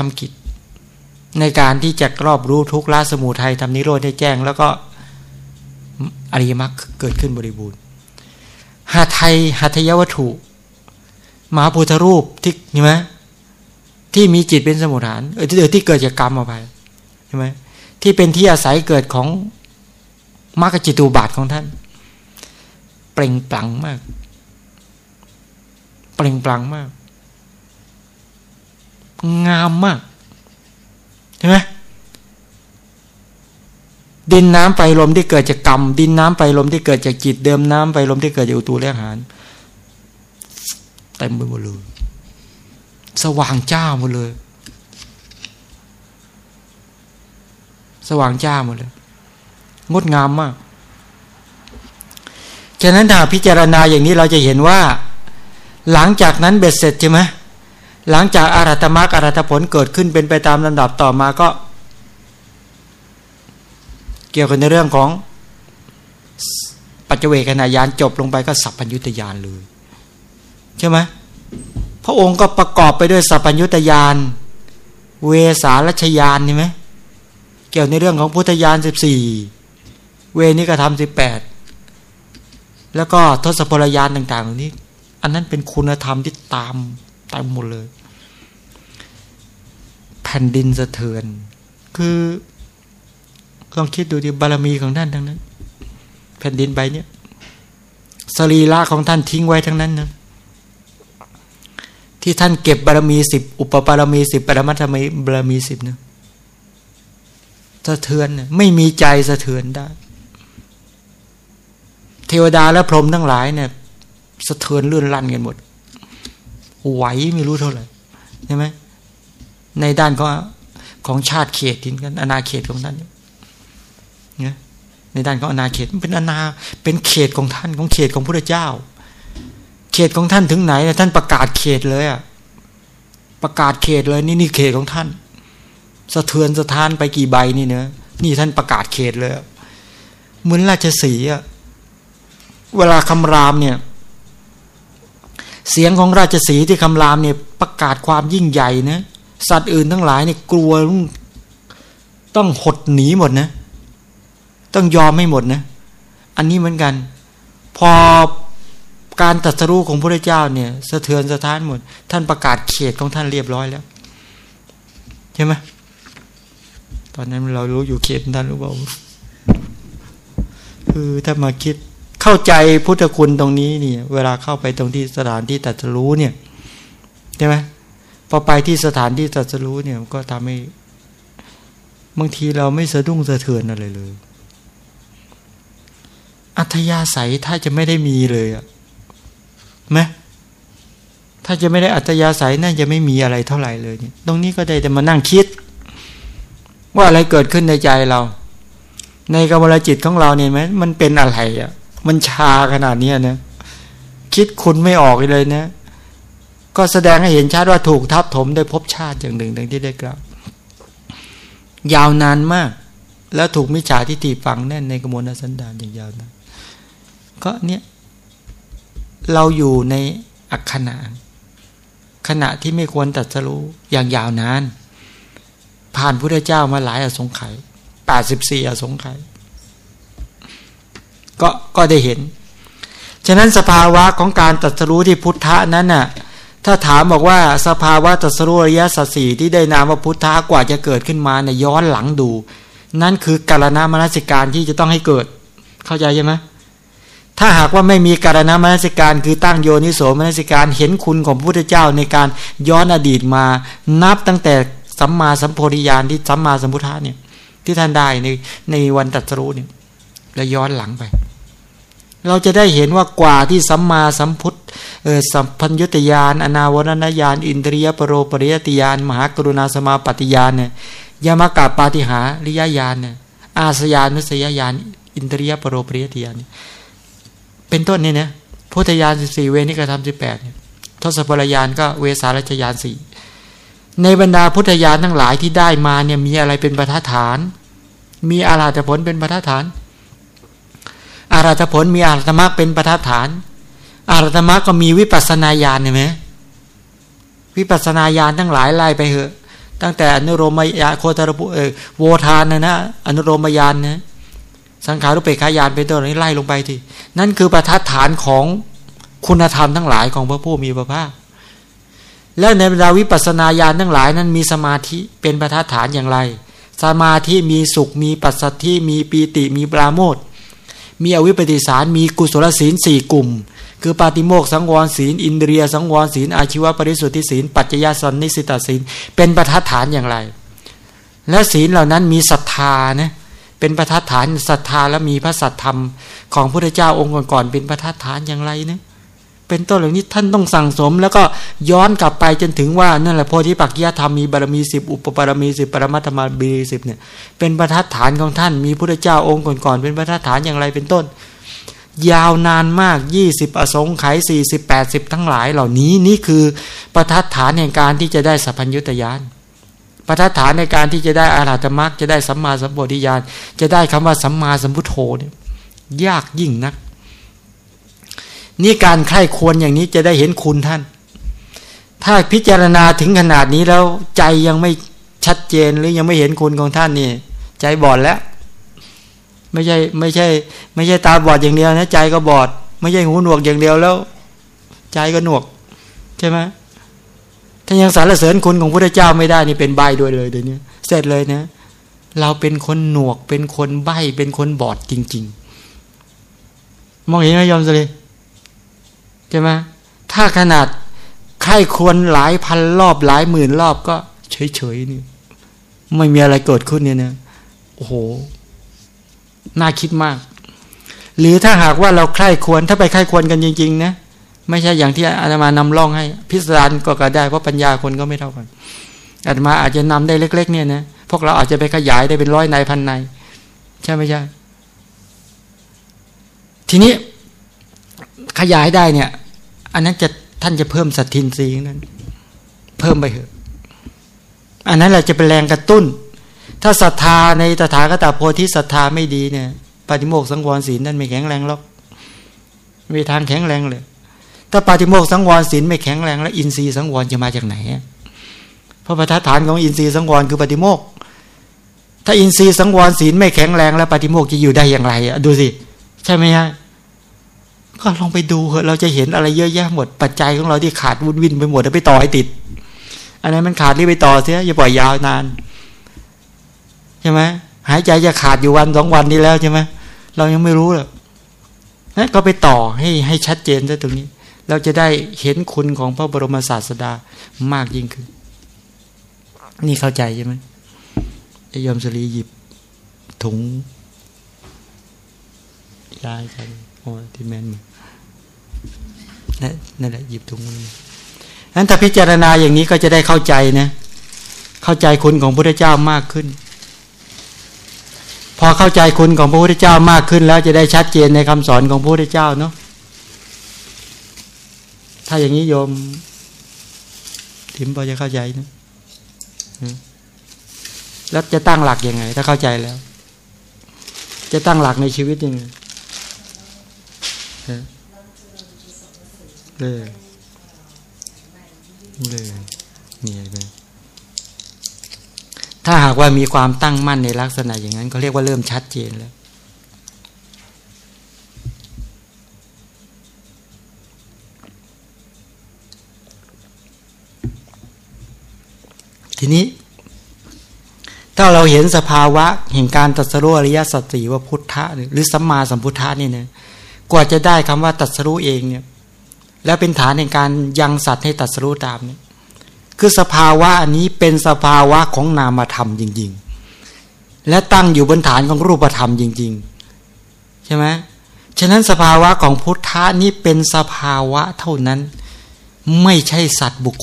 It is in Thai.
ทำกิจ ในการที่จะรอบรู้ทุกละสมุทัยทำนิโรธให้แจ้ง แล้วก็อริยมรรคเกิดขึ้นบริบูรณ์หาไทยหัตยวัตถุมหาพุทธรูปที่ใช่ไหมที่มีจิตเป็นสมุทฐานเออที่ที่เกิดจากกรรมออกไปใช่ไหมที่เป็นที่อาศัยเกิดของมรรคจิตูบาทของท่าน เปล่งปลั่งมาก เปล่งปลั่งมาก งามมากใช่ไหมดินน้ำไฟลมที่เกิดจากกรรม ดินน้ำไฟลมที่เกิดจากจิตเดิมน้ำไฟลมที่เกิดจากอุตูและอาหารเต็มไปหมดเลยสว่างจ้าหมดเลย สว่างจ้าหมดเลย งดงามมาก ฉะนั้นถ้าพิจารณาอย่างนี้เราจะเห็นว่า หลังจากนั้นเบ็ดเสร็จใช่ไหม หลังจากอารัตมรรคอารัตผลเกิดขึ้นเป็นไปตามลำดับต่อมาก็ เกี่ยวกับในเรื่องของปัจเจเวกนายานจบลงไปก็สัพพัญญุตยานเลยใช่ไหมพระองค์ก็ประกอบไปด้วยสัพพัญญุตยานเวสารัชยานใช่ไหมเกี่ยวในเรื่องของพุทธยานสิบสี่เวนิกธรรมสิบแปดแล้วก็ทศพลยานต่างๆเหล่านี้ อันนั้นเป็นคุณธรรมที่ตามตามหมดเลย ผ่นดินสะเทือน คือลองคิดดูดิบารมีของท่านทั้งนั้น แผ่นดินใบเนี้ยสรีระของท่านทิ้งไว้ทั้งนั้นนะที่ท่านเก็บบารมีสิบอุปบารมีสิบปรมัตถมีบารมีสิบนะสะเทือนไม่มีใจสะเทือนได้ เทวดาและพรหมทั้งหลายเนี่ย สะเทือนเลื่อนลั่นกันหมดไหวไม่รู้เท่าไหร่ใช่ไหม ในด้านของของชาติเขตทินกันอนาเขตของท่านเนี่ยในด้านของอนาเขตมันเป็นอนาเป็นเขตของท่านของเขตของพระเจ้า เขตของท่านถึงไหนท่านประกาศเขตเลยอะประกาศเขตเลยนี่นี่เขตของท่าน สะเทือนสะท้านไปกี่ใบนี่เนะนี่ท่านประกาศเขตเลยเหมือนราชสีอะเวลาคำรามเนี่ย เสียงของราชสีที่คำรามเนี่ยประกาศความยิ่งใหญ่นะ สัตว์อื่นทั้งหลายเนี่ยกลัวต้องหดหนีหมดนะ ต้องยอมไม่หมดนะ อันนี้เหมือนกัน พอการตัดสรู้ของพระเจ้าเนี่ยสะเทือนสะท้านหมด ท่านประกาศเขตของท่านเรียบร้อยแล้วใช่ไหมตอนนั้นเรารู้อยู่เขตท่านรู้เปล่าคือถ้ามาคิดเข้าใจพุทธคุณตรงนี้นี่เวลาเข้าไปตรงที่สถานที่ตัดสรู้เนี่ยใช่ไหม พอไปที่สถานที่ตัดสรู้เนี่ยก็ทำให้บางทีเราไม่สะดุ้งสะเทือนอะไรเลย อัธยาศัยถ้าจะไม่ได้มีเลยอะไหมถ้าจะไม่ได้อัธยาศัยน่าจะไม่มีอะไรเท่าไหร่เลยเนี่ยตรงนี้ก็ได้แต่มานั่งคิด ว่าอะไรเกิดขึ้นในใจเรา ในกรรมลจิตของเราเนี่ยไหมมันเป็นอะไรอะ่ะ มันชาขนาดนี้นะคิดคุณไม่ออกเลยนะ ก็แสดงให้เห็นชัดว่าถูกทับถมโดยภพชาติอย่างหนึ่งดังที่ได้กล่าวยาวนานมาก แล้วถูกมิจฉาทิฏฐิฝังแน่นในกระมวลสันดานอย่างยาวนานก็เนี่ยเราอยู่ในอักขณะขณะที่ไม่ควรตัดสู้อย่างยาวนาน ผ่านพระเจ้ามาหลายอสงไขยแปดสิบสี่อสงไขยก็ก็ได้เห็น ฉะนั้นสภาวะของการตัดสู้ที่พุทธะนั้นน่ะ ถ้าถามบอกว่าสภาวะตัสรู้อริยสัจสี่ที่ได้นามว่าพุทธะกว่าจะเกิดขึ้นมาเนี่ยย้อนหลังดู นั่นคือการณามนสิการที่จะต้องให้เกิด เข้าใจใช่ไหมถ้าหากว่าไม่มีการณามนสิการคือตั้งโยนิโสมนสิการเห็นคุณของพระพุทธเจ้าในการย้อนอดีตมา นับตั้งแต่สัมมาสัมโพธิญาณที่สัมมาสัมพุทธะเนี่ยที่ท่านได้ในในวันตัสรู้เนี่ยแล้วย้อนหลังไป เราจะได้เห็นว่ากว่าที่สัมมาสัมพุทธสัมพัญญตยานอนาวรณญาณอินทรียปรโรปริยติยานมหากรุณาสมาปฏิยานเนี่ยยามากาปาติหาริยญาณเนี่ยอาสยานุสยญาณอินทรียปรโรปริยติยานเป็นต้นเนี่ยนะพุทธญาณสิบสี่เวนิกธรรมสิบแปดทศพลยานก็เวสารัชยานสี่ในบรรดาพุทธญาณทั้งหลายที่ได้มาเนี่ยมีอะไรเป็นประฐาน มีอาราธผลเป็นประฐาน อารัตผลมีอารัตมรรคเป็นประทัดฐาน อารัตมรรคก็มีวิปัสนาญาณเห็นไหมวิปัสนาญาณทั้งหลายไล่ไปเหอะ ตั้งแต่อนุโรมยาโคตรปุเออโวทานนะนะอนุโรมยานนะสังขารุเปกขายานเป็นต้นนี้ไล่ลงไปทีนั่นคือประทัดฐานของคุณธรรมทั้งหลายของพระผู้มีพระภาคแล้วในบรรดาวิปัสนาญาณทั้งหลายนั้นมีสมาธิเป็นประทัดฐานอย่างไร สมาธิมีสุขมีปัสสัทธิมีปีติมีปราโมท มีอวิปปิสารมีกุศลศีลสี่กลุ่ม คือปาติโมกสังวรศีล อินเดียสังวรศีล อาชีวปริสุทธิศีล ปัจจยสันนิสิตศีล เป็นประทัดฐานอย่างไร และศีลเหล่านั้นมีศรัทธานะเป็นประทัดฐานศรัทธาและมีพระสัทธรรม ของพระเจ้าองค์ก่อนๆเป็นประทัดฐานอย่างไรนะ เป็นต้นเหล่านี้ท่านต้องสั่งสม แล้วก็ย้อนกลับไปจนถึงว่านั่นแหละโพธิปักกิยธรรมมีบารมีสิบอุปบารมีสิบปรมัตถมาบีสิบเนี่ยเป็นประทัดฐานของท่านมีพระเจ้าองค์ก่อนๆเป็นประทัดฐานอย่างไรเป็นต้น ยาวนานมากยี่สิบอสงไขยสี่สิบแปดสิบทั้งหลายเหล่านี้นี่คือประทัดฐานแห่งการที่จะได้สัพพัญญุตยานประทัดฐานในการที่จะได้อาราธมรรคจะได้สัมมาสัมปวิญาณ จะได้คำว่าสัมมาสัมพุทโธเนี่ยยากยิ่งนัก นี่การใคร่ควรอย่างนี้จะได้เห็นคุณท่าน ถ้าพิจารณาถึงขนาดนี้แล้วใจยังไม่ชัดเจนหรือยังไม่เห็นคุณของท่านนี่ ใจบอดแล้ว ไม่ใช่ไม่ใช่ ไม่ใช่ตาบอดอย่างเดียวนะใจก็บอด ไม่ใช่หูหนวกอย่างเดียวแล้ว ใจก็หนวก ใช่ไหมถ้ายังสารเสริญคุณของพระเจ้าไม่ได้นี่เป็นใบด้วยเลยเดี๋ยวนี้เสร็จเลยนะเราเป็นคนหนวกเป็นคนใบเป็นคนบอดจริง ๆ มองเห็นไหมยอมสิ ใช่ไหมถ้าขนาดใครควรหลายพันรอบหลายหมื่นรอบก็เฉยๆนี่ไม่มีอะไรเกิดขึ้นเนี่ยนะโอ้โห น่าคิดมาก หรือถ้าหากว่าเราใครควรถ้าไปใครควรกันจริง ๆ นะไม่ใช่อย่างที่อาตมานำล่องให้ พิสดารก็ก็ได้เพราะปัญญาคนก็ไม่เท่ากันอาตมาอาจจะนำได้เล็ก ๆ เนี่ยนะพวกเราอาจจะไปขยายได้เป็นร้อยในพันในใช่ไม่ใช่ทีนี้ขยายได้เนี่ย อันนั้นจะท่านจะเพิ่มสัตทินรีนั้น เพิ่มไปเถอะ อันนั้นแหละจะเป็นแรงกระตุ้น ถ้าศรัทธาในตถาคตโพธิศรัทธาไม่ดีเนี่ยปฏิโมกสังวรศีลนั่นไม่แข็งแรงหรอกมีทางแข็งแรงเลย ถ้าปฏิโมกสังวรศีลไม่แข็งแรง แล้ว อินทรีย์สังวรจะมาจากไหนเพราะประธานของอินทรีย์สังวรคือปฏิโมกถ้าอินทรีย์สังวรศีลไม่แข็งแรงแล้วปฏิโมกจะอยู่ได้อย่างไรอะดูสิ ใช่ไหมฮะ ก็ลองไปดูเถอะเราจะเห็นอะไรเยอะแยะหมดปัจจัยของเราที่ขาดวุ่นวินไปหมดแล้วไปต่อให้ติด อันนั้นมันขาดรีบไปต่อเสียอย่าปล่อยยาวนานใช่ไหมหายใจจะขาดอยู่วันสองวันนี้แล้วใช่ไหมเรายังไม่รู้เลยนะก็ไปต่อให้ให้ชัดเจนซะตรงนี้ เราจะได้เห็นคุณของพระบรมศาสดามากยิ่งขึ้น นี่เข้าใจใช่ไหมยอมสรีหยิบถุงยายกันโอ้ที่แม่น นั่นแหละหยิบถุงมือนั้นถ้าพิจารณาอย่างนี้ก็จะได้เข้าใจนะ เข้าใจคุณของพระพุทธเจ้ามากขึ้น พอเข้าใจคุณของพระพุทธเจ้ามากขึ้น แล้วจะได้ชัดเจนในคำสอนของพระพุทธเจ้าเนาะถ้าอย่างนี้โยมทิมพอจะเข้าใจนะแล้วจะตั้งหลักยังไง ถ้าเข้าใจแล้ว จะตั้งหลักในชีวิตยังไง เลยเลยนี่เลยถ้าหากว่ามีความตั้งมั่นในลักษณะอย่างนั้นเขาเรียกว่าเริ่มชัดเจนแล้ว ทีนี้ ถ้าเราเห็นสภาวะแห่งการตัดสรุอริยสัจสีว่าพุทธะหรือสัมมาสัมพุทธะนี่เนี่ยกว่าจะได้คำว่าตัดสรู้เองเนี่ย แล้วเป็นฐานในการยังสัตว์ให้ตัดสู้ตามนี้คือสภาวะอันนี้เป็นสภาวะของนามธรรมจริง ๆ และตั้งอยู่บนฐานของรูปธรรมจริง ๆ ใช่ไหมฉะนั้นสภาวะของพุทธะนี้เป็นสภาวะเท่านั้น ไม่ใช่สัตว์บุคคล